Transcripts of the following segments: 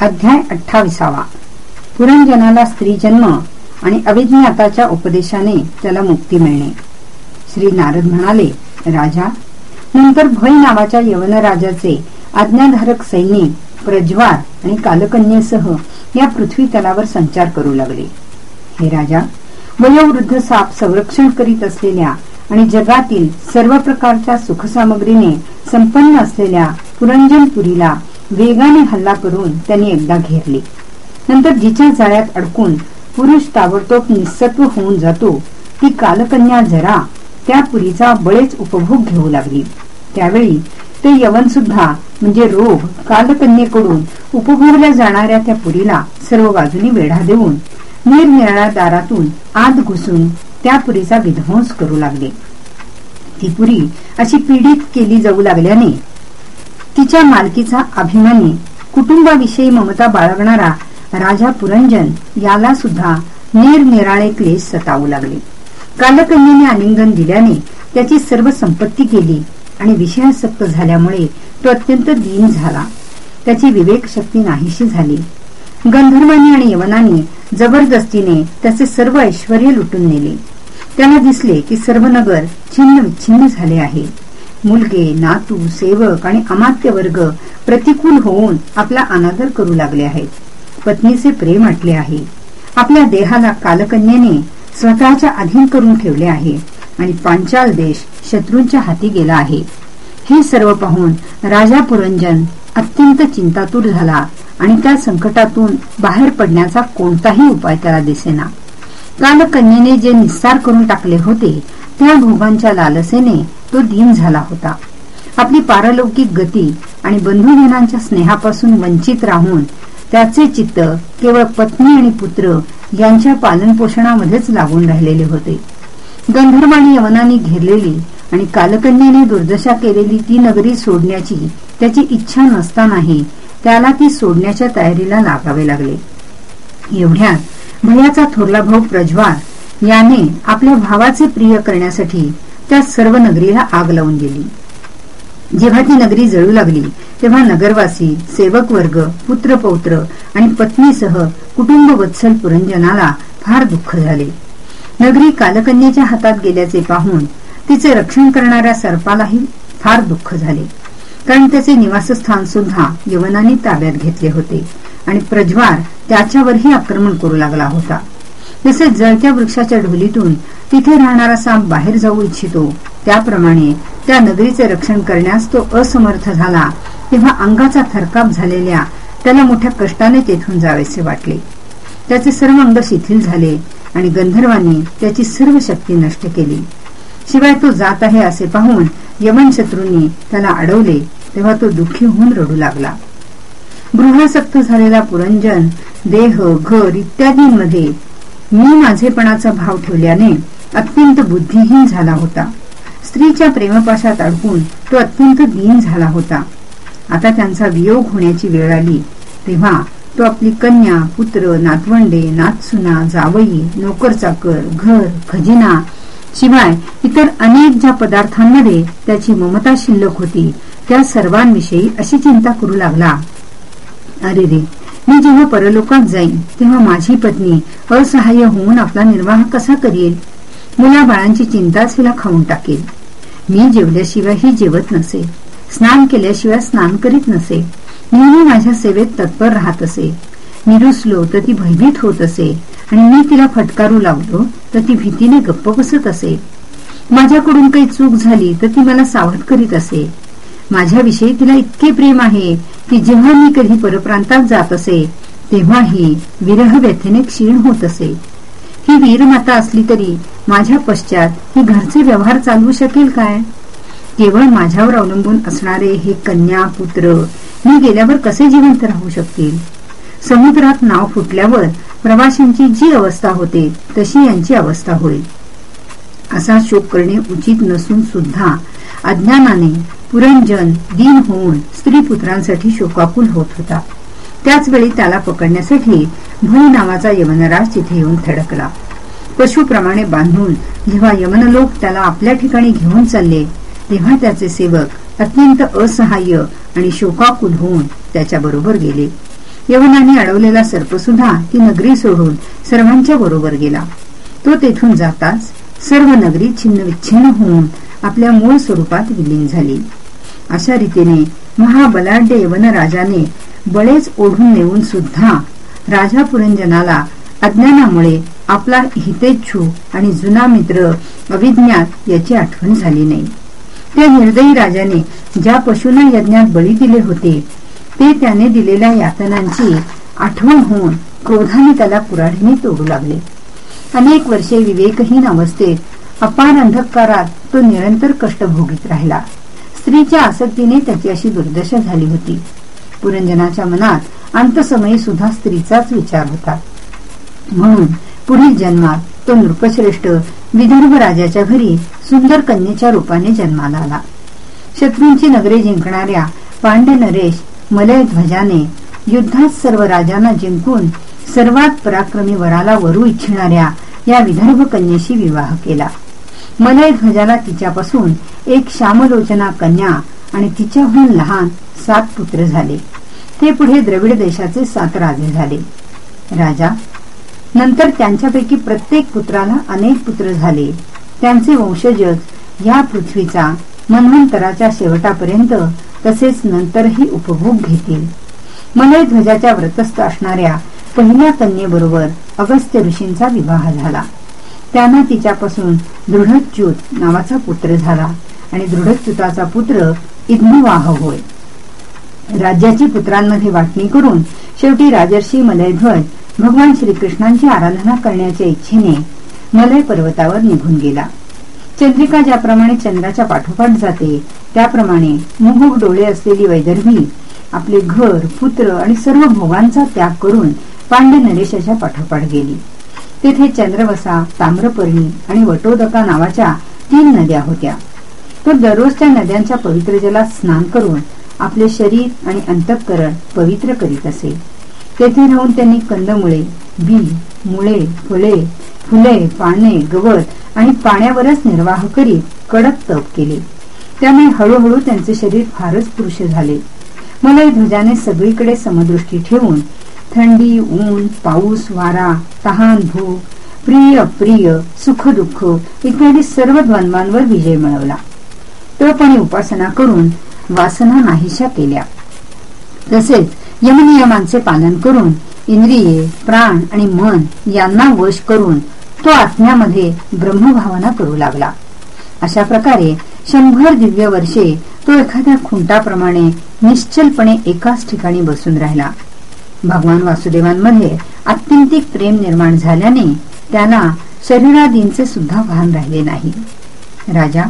अध्याय अठ्ठावीसावा. पुरंजनाला स्त्री जन्म आणि अविज्ञाताच्या उपदेशाने त्याला मुक्ती मिळणे. श्री नारद म्हणाले राजा नंतर भय नावाच्या यवनराजाचे आज्ञाधारक सैनिक प्रज्वार आणि कालकन्येसह या पृथ्वी तलावर संचार करू लागले. हे राजा वयोवृद्ध साप संरक्षण करीत असलेल्या आणि जगातील सर्व प्रकारच्या सुखसामग्रीने संपन्न असलेल्या पुरंजनपुरीला वेगाने हल्ला करून त्यांनी एकदा घेरले. नंतर जिच्या जाळ्यात अडकून पुरुष ताबडतोब निसत्व होऊन जातो ती कालकन्या जरा त्या पुरीचा बळेच उपभोग घेऊ लागली. त्यावेळी ते यवन सुद्धा म्हणजे रोग कालकन्येकडून उपभोगल्या जाणाऱ्या त्या पुरीला सर्व बाजूनी वेढा देऊन निरनिराळ्या दारातून आत घुसून त्या पुरीचा विध्वंस करू लागले. ती पुरी अशी पीडित केली जाऊ लागल्याने तिच्या मालकीचा अभिमानी कुटुंबाविषयी ममता बाळगणारा राजा पुरंजन याला सुद्धा निरनिराळे क्लेश सतावू लागले. कालकन्याने आलिंगन दिल्याने त्याची सर्व संपत्ती केली आणि विषयासक्त झाल्यामुळे तो अत्यंत दीन झाला. त्याची विवेक शक्ती नाहीशी झाली. गंधर्वानी आणि यवनांनी जबरदस्तीने त्याचे सर्व ऐश्वर लुटून नेले. त्याला दिसले की सर्व नगर छिन्न विच्छिन्न झाले आहे. मुलगे नातू सेवक आणि अमात्य वर्ग प्रतिकूल होऊन आपला अनादर करू लागले आहेत. पत्नीचे प्रेम आटले आहे. आपल्या देहाला कालकन्याने स्वतःच्या अधीन करून ठेवले आहे आणि पांचाल देश शत्रूंच्या हाती गेला आहे. हे सर्व पाहून राजा पुरंजन अत्यंत चिंतातूर झाला आणि त्या संकटातून बाहेर पडण्याचा कोणताही उपाय त्याला दिसेना. कालकन्येने जे निस्सार करून टाकले होते त्या भोगांच्या लालसेने तो दीन झाला होता. आपली पारलौकिक गती आणि बंधुजनांच्या स्नेहापासून वंचित राहून त्याचे चित्त केवळ पत्नी आणि पुत्र यांच्या पालनपोषणामध्येच लागून राहिलेले होते. गंधर्व आणि यवनांनी घेरलेली आणि कालकन्याने दुर्दशा केलेली ती नगरी सोडण्याची त्याची इच्छा नसतानाही त्याला ती सोडण्याच्या तयारीला लागावे लागले. एवढ्यात भयाचा थोरला भाऊ प्रज्वाल याने आपल्या भावाचे प्रिय करण्यासाठी त्या सर्व नगरीला आग लावून गेली. जेव्हा ती नगरी जळू लागली तेव्हा नगरवासी सेवक वर्ग पुत्र पौत्र आणि पत्नीसह कुटुंब वत्सल पुरंजनाला फार दुःख झाले. नगरी कालकन्याच्या हातात गेल्याचे पाहून तिचे रक्षण करणाऱ्या सर्पालाही फार दुःख झाले. कारण त्याचे निवासस्थान सुद्धा यवनाने ताब्यात घेतले होते आणि प्रज्वार त्याच्यावरही आक्रमण करू लागला होता. जसे जळत्या वृक्षाच्या ढोलीतून तिथे राहणारा साप बाहेर जाऊ इच्छितो. त्याप्रमाणे त्या नगरीचे रक्षण करण्यास तो असमर्थ झाला. तेव्हा अंगाचा थरकाप झालेल्या त्याला मोठ्या कष्टाने तेथून जावेसे वाटले. त्याचे सर्व अंग शिथिल झाले आणि गंधर्वांनी त्याची सर्व शक्ती नष्ट केली. शिवाय तो जात आहे असे पाहून यमन शत्रूंनी त्याला अडवले तेव्हा तो दुःखी होऊन रडू लागला. गृहासक्त झालेला पुरंजन देह घर इत्यादींमध्ये मी माझेपणाचा भाव ठेवल्याने अत्यंत बुद्धिहीन झाला होता. स्त्रीच्या प्रेमपाशात अडकून तो अत्यंत दीन झाला होता. आता त्यांचा वियोग होण्याची वेळ आली. तेव्हा तो आपली कन्या पुत्र नातवंडे नातसुना जावई नोकरचाकर घर खजिना शिवाय इतर अनेक ज्या पदार्थांमध्ये त्याची ममता शिल्लक होती त्या सर्वांविषयी अशी चिंता करू लागला. अरे रे मी जेव्हा परलोकात जाईन तेव्हा माझी पत्नी असहाय्य होऊन आपला निर्वाह कसा करेल? मुला बाळांची चिंताच हिला खाऊन टाकेल. मी जेवल्याशिवाय ही जेवत नसे. स्नान केल्याशिवाय स्नान करीत नसे. नेहमी माझ्या सेवेत तत्पर राहत असे. मी रुसलो तर ती भयभीत होत असे. आणि मी तिला फटकारू लावलो तर ती भीतीने गप्प बसत असे. माझ्याकडून काही चूक झाली तर ती मला सावध करीत असे. माझ्याविषयी तिला इतके प्रेम आहे की जेव्हा मी कधी परप्रांतात जात असे तेव्हाही विरह व्यथेने क्षीण होत असे. ही वीरमाता असली तरी माझ्या पश्चात ही घरचे व्यवहार चालवू शकेल काय? केवळ माझ्यावर अवलंबून असणारे हे कन्या पुत्र मी गेल्यावर कसे जिवंत राहू शकतील? समुद्रात नाव फुटल्यावर प्रवाशांची जी अवस्था होते तशी यांची अवस्था होईल. असा शोक करणे उचित नसून सुद्धा अज्ञानाने पुरंजन दिन होऊन स्त्री पुत्रांसाठी शोकाकुल होत होता. त्याचवेळी त्याला पकडण्यासाठी भू नावाचा यमनराज तिथे येऊन थडकला. पशुप्रमाणे बांधून जेव्हा यमनलोक त्याला आपल्या ठिकाणी घेऊन चालले तेव्हा त्याचे सेवक अत्यंत असहाय्य आणि शोकाकुल होऊन त्याच्याबरोबर गेले. यवनाने अडवलेला सर्पसुद्धा ती नगरी सोडून सर्वांच्या बरोबर गेला. तो तेथून जाताच सर्व नगरी छिन्न विच्छिन्न होऊन आपल्या मूळ स्वरूपात विलीन झाली. अशा रीतीने महाबलाढ्य वनराजाने बळेच ओढून नेऊन सुद्धा राजा पुरंजनाला अज्ञानामुळे आपला हितेच्छू आणि जुना मित्र अविज्ञात याची आठवण झाली नाही. त्या निर्दयी राजाने ज्या पशूंना यज्ञात बळी दिले होते ते त्याने दिलेल्या यातनांची आठवण होऊन क्रोधाने त्याला कुराढीने तोडू लागले. अनेक वर्षे विवेकहीन अवस्थेत अपार अंधकारात तो निरंतर कष्ट भोगीत राहिला. स्त्रीच्या आसक्तीने त्याची अशी दुर्दशा झाली होती. पुरंजनाच्या मनात अंतसमयी सुद्धा स्त्रीचाच विचार होता. म्हणून पुढील जन्मात तो नृपश्रेष्ठ विदर्भ राजाच्या घरी सुंदर कन्येच्या रूपाने जन्माला आला. शत्रूंची नगरे जिंकणाऱ्या पांड्य नरेश मलय ध्वजाने युद्धात सर्व राजांना जिंकून सर्वात पराक्रमी वराला वरू इच्छिणाऱ्या या विदर्भ कन्येशी विवाह केला. मलय ध्वजाला तिच्यापासून एक श्यामलोचना कन्या आणि तिच्याहून लहान सात पुत्र झाले. ते पुढे द्रविड देशाचे सात राजे झाले. राजा नंतर त्यांच्यापैकी प्रत्येक पुत्राला अनेक पुत्र झाले. त्यांचे वंशजच या पृथ्वीचा मन्वंतराच्या शेवटापर्यंत तसेच नंतरही उपभोग घेतील. मलय ध्वजाच्या व्रतस्थ असणाऱ्या पहिल्या कन्येबरोबर अगस्त्य ऋषींचा विवाह झाला. त्यांना तिच्यापासून दृढच्युत नावाचा पुत्र झाला आणि दृढच्युताचा पुत्र इग्नवाह होय. राज्याची पुत्रांमध्ये वाटणी करून शेवटी राजर्षी मलयध्वज भगवान श्रीकृष्णांची आराधना करण्याच्या इच्छेने मलय पर्वतावर निघून गेला. चंद्रिका ज्याप्रमाणे चंद्राच्या पाठोपाठ जाते त्याप्रमाणे मुहुक डोळे असलेली वैदर्भी आपले घर पुत्र आणि सर्व भोगांचा त्याग करून पांड्य नरेशाच्या पाठोपाठ गेली. तेथे चंद्रवसा ताम्रपर्णी आणि वटोदका नावाच्या तीन नद्या होत्या. तर दररोज त्या नद्यांच्या पवित्र जलात स्नान करून आपले शरीर आणि अंतःकरण पवित्र करीत असे. तेथे राहून त्यांनी कंदमुळे बी मुळे फुले फुले पाने गवत आणि पाण्यावरच निर्वाह करीत कडक तप केले. त्यामुळे हळूहळू त्यांचे शरीर फारच पुरुष झाले. मला ध्वजाने सगळीकडे समदृष्टी ठेवून थंडी ऊन पाऊस वारा तहान भूक प्रिय प्रिय सुख दुःख इत्यादी सर्व द्वंद्वांवर विजय मिळवला. तपणे उपासना करून वासना नाहीशा केल्या. तसेच यमनियमांचे पालन करून इंद्रिये प्राण आणि मन यांना वश करून तो आत्म्यामध्ये ब्रह्मभावना करू लागला. अशा प्रकारे शंभर दिव्य वर्षे तो एखाद्या खुंटाप्रमाणे निश्चलपणे एकाच ठिकाणी बसून राहिला. भगवान वासुदेवांमध्ये अत्यंतिक प्रेम निर्माण झाल्याने त्यांना शरीरादींचे सुद्धा भान राहिले नाही. राजा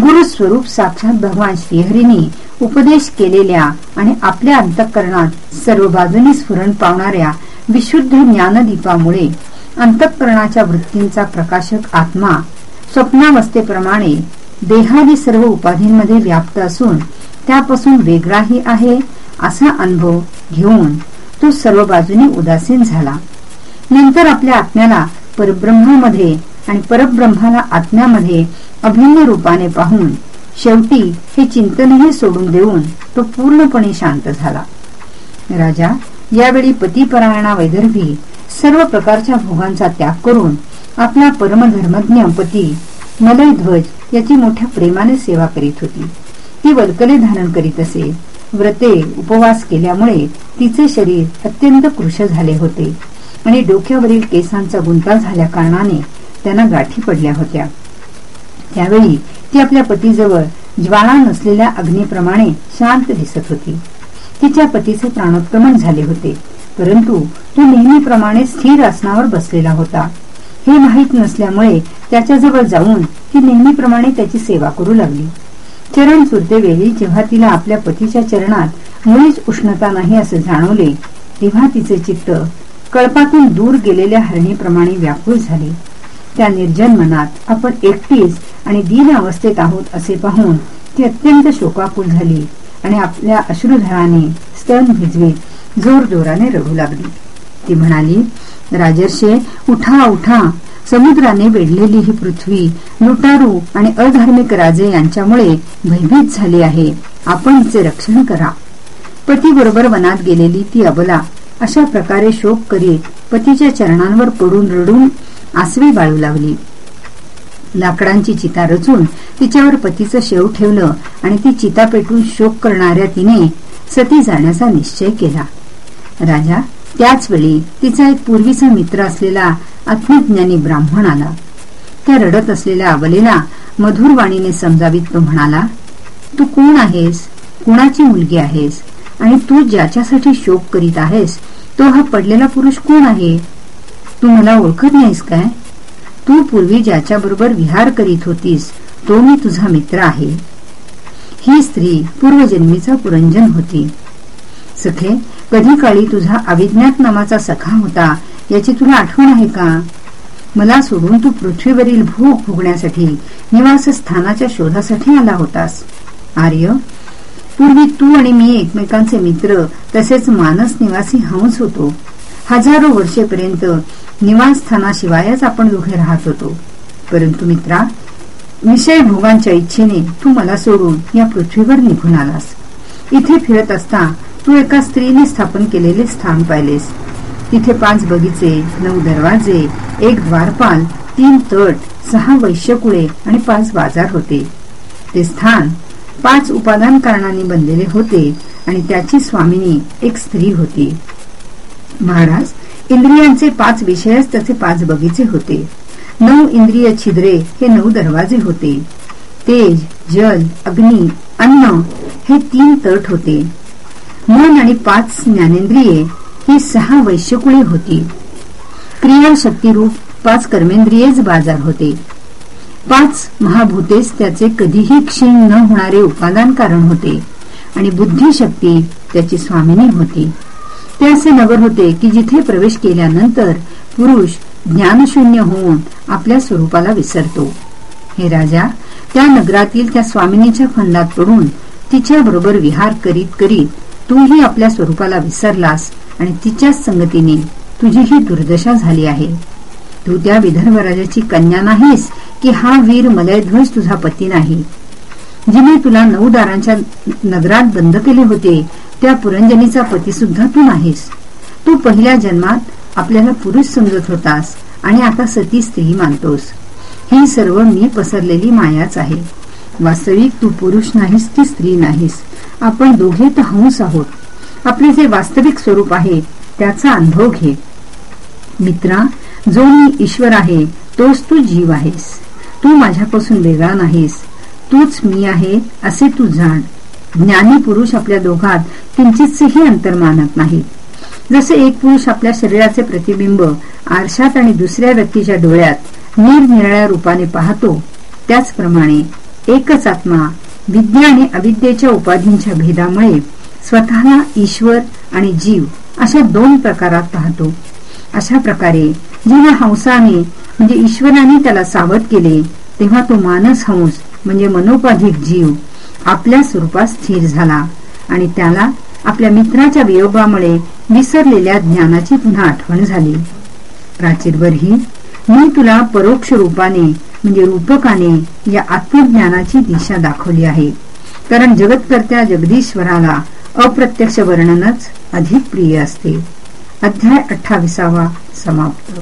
गुरुस्वरूप साक्षात भगवान श्रीहरीने उपदेश केलेल्या आणि आपल्या अंतःकरणात सर्व बाजूनी स्फुरण पावणाऱ्या विशुद्ध ज्ञानदीपामुळे अंतःकरणाच्या वृत्तींचा प्रकाशक आत्मा स्वप्नावस्थेप्रमाणे देहादी सर्व उपाधींमध्ये व्याप्त असून त्यापासून वेगळाही आहे असा अनुभव घेऊन तो सर्व बाजूने उदासीन झाला. नंतर आपल्या आत्म्याला परब्रह्मामध्ये आणि परब्रह्माला आत्म्यामध्ये अभिन्न रूपाने पाहून शेवटी हे चिंतनही सोडून देऊन तो पूर्णपणे शांत झाला. राजा यावेळी पतीपरायणा वैदर्भी सर्व प्रकारच्या भोगांचा त्याग करून आपला परमधर्मज्ञ पती मलयध्वज याची मोठ्या प्रेमाने सेवा करीत होती. ती वल्कले धारण करीत असे. व्रते उपवास केल्यामुळे तिचे शरीर अत्यंत कृश झाले होते. आणि डोक्यावरील केसांचा गुंता झाल्या कारणाने त्यांना गाठी पडल्या होत्या. त्यावेळी ती आपल्या पतीजवळ ज्वाळा नसलेल्या अग्नीप्रमाणे शांत दिसत होती. तिच्या पतीचे प्राणोत्क्रमण झाले होते परंतु तो नेहमीप्रमाणे स्थिर आसनावर बसलेला होता. हे माहीत नसल्यामुळे त्याच्याजवळ जाऊन ती नेहमीप्रमाणे त्याची सेवा करू लागली. चरण वेळी जेव्हा तिला आपल्या पतीच्या चरणात मुळीच उष्णता नाही असे जाणवले तेव्हा तिचे चित्त कळपातून दूर गेलेल्या हरणीप्रमाणे व्याकुळ झाले. त्या निर्जन मनात आपण एकटीच आणि दीन अवस्थेत आहोत असे पाहून ती अत्यंत शोकाकुल झाली आणि आपल्या अश्रुधराने स्तन भिजवीत जोर जोराने रडू लागली. ती म्हणाली राजर्षे उठा उठा समुद्राने वेढलेली ही पृथ्वी लुटारू आणि अधार्मिक राजे यांच्यामुळे भयभीत झाली आहे. आपण तिचे रक्षण करा. पती बरोबर वनात गेलेली ती अबला अशा प्रकारे शोक करीत पतीच्या चरणांवर पडून रडून आसवी बाळू लागली. लाकडांची चिता रचून तिच्यावर पतीचं शेव ठेवलं आणि ती चिता पेटून शोक करणाऱ्या तिने सती जाण्याचा निश्चय केला. राजा त्याच वेळी तिचा एक पूर्वीचा मित्र असलेला आत्मज्ञानी ब्राह्मण आला त्या रडत असलेल्या अवलेला मधुर वाणीने समजावीत तो म्हणाला तू कोण आहेस? कुणाची मुलगी आहेस? आणि तू ज्याच्यासाठी शोक करीत आहेस तो हा पडलेला पुरुष कोण आहे? तू मला ओळखत नाहीस काय? तू पूर्वी ज्याच्याबरोबर विहार करीत होतीस तो मी तुझा मित्र आहे. ही स्त्री पूर्वजन्मीचा पुरंजन होती. सखे कधी काळी तुझा अविज्ञात नामाचा सखा होता याची तुला आठवण आहे का? मला सोडून तू पृथ्वीवरील भूक भोगण्यासाठी निवासस्थानाच्या शोधासाठी आला होतास. आर्य पूर्वी तू आणि मी एकमेकांचे मित्र तसेच मानस निवासी हंस होतो. हजारो वर्षेपर्यंत निवासस्थानाशिवायच आपण दोघे राहत होतो. परंतु मित्रा विषय भोगांच्या इच्छेने तू मला सोडून या पृथ्वीवर निघून आलास. इथे फिरत असता तू एका स्त्रीने स्थापन केलेले स्थान पाहिलेस. तिथे पाच बगीचे नऊ दरवाजे एक द्वारपाल तीन तट सहा वैश्यकुळे आणि पाच बाजार होते. ते स्थान पाच उपादान कारणांनी बनलेले होते आणि त्याची स्वामिनी एक स्त्री होती. महाराज इंद्रियांचे पाच विषयच त्याचे पाच बगीचे होते. नऊ इंद्रिय छिद्रे हे नऊ दरवाजे होते. तेज जल अग्नी अन्न हे तीन तट होते. मन आणि पाच ज्ञानेंद्रिये ही सहा वैश्यकुळे होती. क्रिया शक्तीरूप पाच कर्मेंद्रियेच बाजार होते. पाच महाभूतेच त्याचे कधीही क्षीण न होणारे उपादान कारण होते आणि बुद्धिशक्ती त्याची स्वामिनी होती. ते असे नगर होते की जिथे प्रवेश केल्यानंतर पुरुष ज्ञानशून्य होऊन आपल्या स्वरूपाला विसरतो. हे राजा त्या नगरातील त्या स्वामिनीच्या फंदात पडून तिच्याबरोबर विहार करीत करीत तूही आपल्या स्वरूपाला विसरलास आणि तिच्याच संगतीने तुझी ही दुर्दशा झाली आहे. तू त्या विदर्भ राजाची कन्या नाहीस की हा वीर मलयध्वज तुझा पती नाही. जिने तुला नऊ दारांच्या नगरात बंद केले होते त्या पुरंजनीचा पती सुद्धा तू नाहीस. तू पहिल्या जन्मात आपल्याला पुरुष समजत होतास आणि आता सती स्त्री मानतोस. ही सर्व मी पसरलेली मायाच आहे. वास्तविक तू पुरुष नाहीस ती स्त्री नाहीस. आपण दोघे तर हंस आहोत. आपले जे वास्तविक स्वरूप आहे त्याचा अनुभव घे. मित्रा जो मी ईश्वर आहे तोच तू जीव आहेस. तू माझ्यापासून वेगळा नाहीस. तूच मी आहे असे तू जाण. ज्ञानी पुरुष आपल्या दोघात किंचितसेही अंतर मानत नाहीत जसे एक पुरुष आपल्या शरीराचे प्रतिबिंब आरशात आणि दुसऱ्या व्यक्तीच्या डोळ्यात निरनिराळ्या रूपाने पाहतो त्याचप्रमाणे एकच आत्मा विद्या आणि अविद्येच्या उपाधींच्या भेदामुळे स्वतःला ईश्वर आणि जीव अशा दोन प्रकारात पाहतो. अशा प्रकारे जेव्हा हंसाने म्हणजे ईश्वराने त्याला सावध केले तेव्हा तो मानस हंस म्हणजे मनोपाधिक जीव आपल्या स्वरूपात स्थिर झाला आणि त्याला आपल्या मित्राच्या वियोगामुळे विसरलेल्या ज्ञानाची पुन्हा आठवण झाली. प्राचीरवरही मी तुला परोक्ष रूपाने म्हणजे रूपकाने या आत्मज्ञानाची दिशा दाखवली आहे. कारण जगतकर्त्या जगदीश्वराला अप्रत्यक्ष वर्णनच अधिक प्रिय असते. अध्याय अठ्ठावीसावा समाप्त.